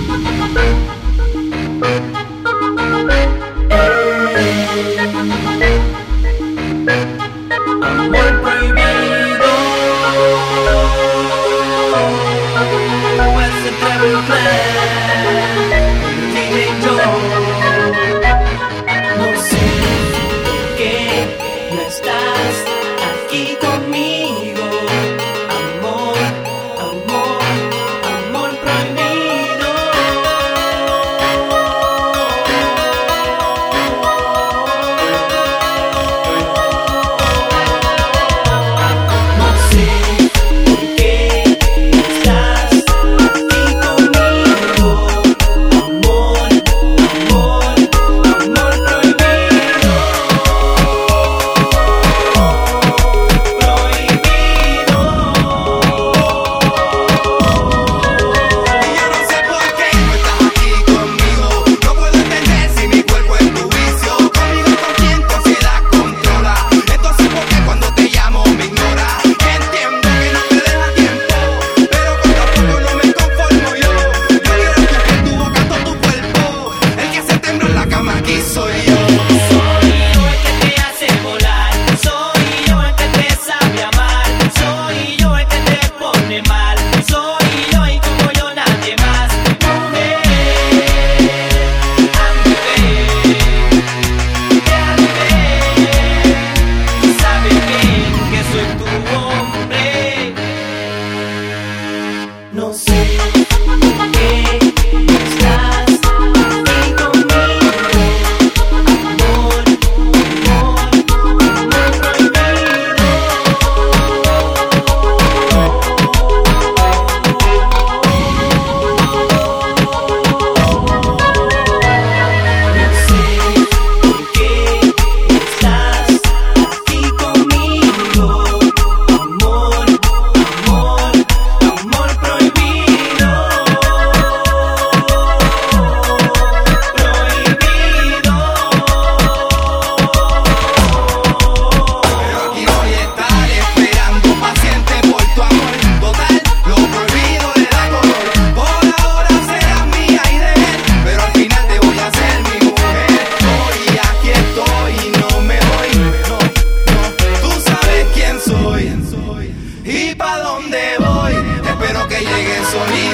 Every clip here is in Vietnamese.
Thank you. aquí soy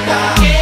vida.